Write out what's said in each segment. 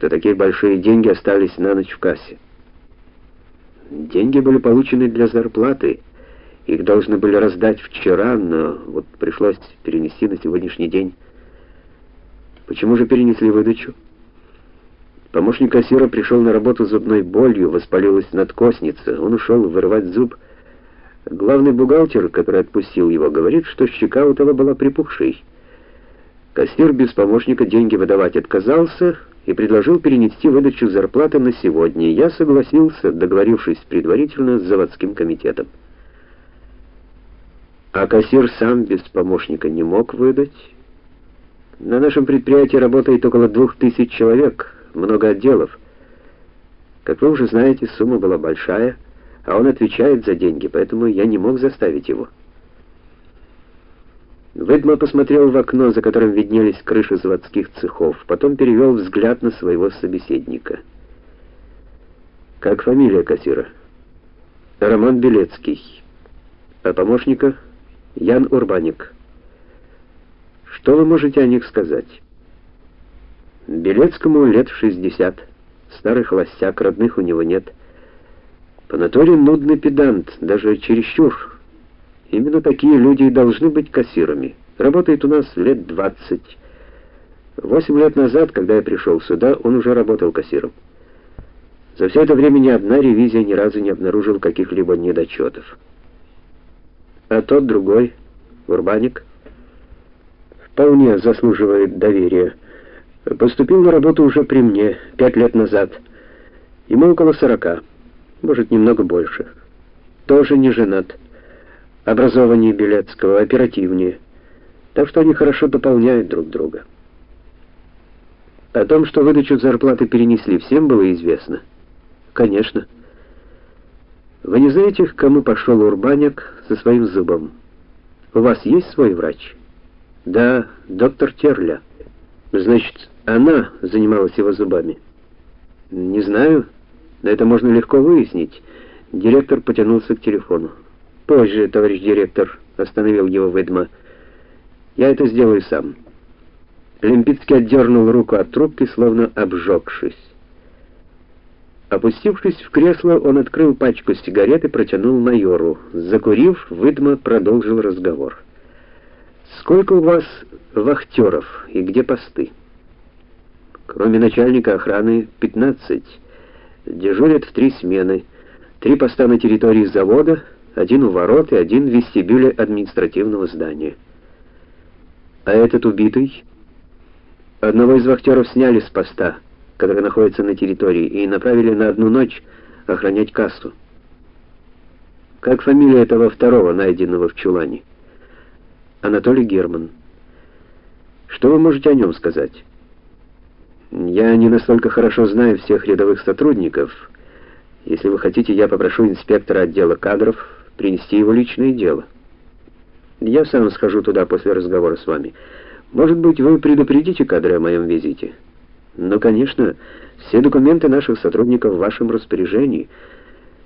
что такие большие деньги остались на ночь в кассе. Деньги были получены для зарплаты. Их должны были раздать вчера, но вот пришлось перенести на сегодняшний день. Почему же перенесли выдачу? Помощник кассира пришел на работу с зубной болью, воспалилась надкосница. Он ушел вырывать зуб. Главный бухгалтер, который отпустил его, говорит, что щека у того была припухшей. Кассир без помощника деньги выдавать отказался и предложил перенести выдачу зарплаты на сегодня. Я согласился, договорившись предварительно с заводским комитетом. А кассир сам без помощника не мог выдать. На нашем предприятии работает около двух тысяч человек, много отделов. Как вы уже знаете, сумма была большая, а он отвечает за деньги, поэтому я не мог заставить его. Ведьма посмотрел в окно, за которым виднелись крыши заводских цехов, потом перевел взгляд на своего собеседника. Как фамилия кассира? Роман Белецкий. А помощника Ян Урбаник. Что вы можете о них сказать? Белецкому лет 60. Старый холостяк, родных у него нет. По натуре нудный педант, даже чересчур. Именно такие люди и должны быть кассирами. Работает у нас лет 20. Восемь лет назад, когда я пришел сюда, он уже работал кассиром. За все это время ни одна ревизия ни разу не обнаружил каких-либо недочетов. А тот другой, Урбаник, вполне заслуживает доверия. Поступил на работу уже при мне, пять лет назад. Ему около сорока, может, немного больше. Тоже не женат образованнее Белецкого, оперативнее. Так что они хорошо дополняют друг друга. О том, что выдачу зарплаты перенесли, всем было известно. Конечно. Вы не знаете, к кому пошел Урбаняк со своим зубом? У вас есть свой врач? Да, доктор Терля. Значит, она занималась его зубами. Не знаю, но это можно легко выяснить. Директор потянулся к телефону. Позже, товарищ директор, остановил его Ведма. Я это сделаю сам. Лимпицкий отдернул руку от трубки, словно обжегшись. Опустившись в кресло, он открыл пачку сигарет и протянул майору. Закурив, Выдма продолжил разговор. Сколько у вас вахтеров и где посты? Кроме начальника охраны 15. Дежурят в три смены. Три поста на территории завода, один у ворот и один в вестибюле административного здания. А этот убитый одного из вахтеров сняли с поста, который находится на территории, и направили на одну ночь охранять кассу. Как фамилия этого второго, найденного в чулане? Анатолий Герман. Что вы можете о нем сказать? Я не настолько хорошо знаю всех рядовых сотрудников. Если вы хотите, я попрошу инспектора отдела кадров принести его личное дело. Я сам схожу туда после разговора с вами. Может быть, вы предупредите кадры о моем визите? Ну, конечно, все документы наших сотрудников в вашем распоряжении.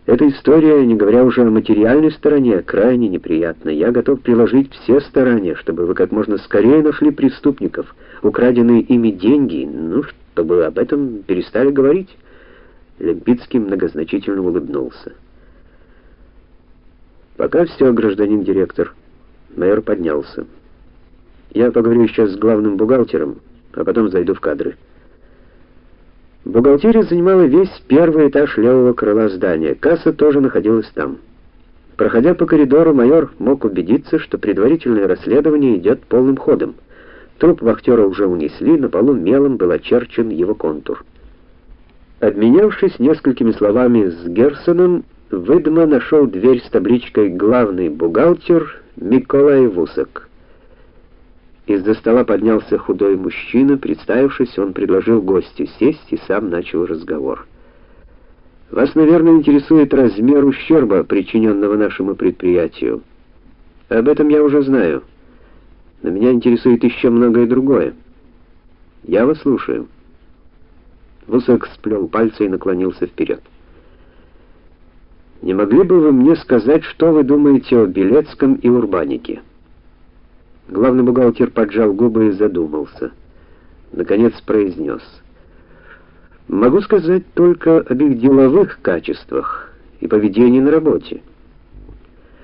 Эта история, не говоря уже о материальной стороне, крайне неприятна. Я готов приложить все старания, чтобы вы как можно скорее нашли преступников, украденные ими деньги, ну, чтобы об этом перестали говорить. Лемпицкий многозначительно улыбнулся. Пока все, гражданин директор. Майор поднялся. Я поговорю сейчас с главным бухгалтером, а потом зайду в кадры. Бухгалтерия занимала весь первый этаж левого крыла здания. Касса тоже находилась там. Проходя по коридору, майор мог убедиться, что предварительное расследование идет полным ходом. Труп вахтера уже унесли, на полу мелом был очерчен его контур. Обменявшись несколькими словами с Герсоном, Выдма нашел дверь с табличкой «Главный бухгалтер Миколай Вусак». Из-за стола поднялся худой мужчина. Представившись, он предложил гостю сесть и сам начал разговор. «Вас, наверное, интересует размер ущерба, причиненного нашему предприятию. Об этом я уже знаю. Но меня интересует еще многое другое. Я вас слушаю». Вусак сплел пальцы и наклонился вперед. Не могли бы вы мне сказать, что вы думаете о Белецком и Урбанике? Главный бухгалтер поджал губы и задумался. Наконец произнес. Могу сказать только об их деловых качествах и поведении на работе.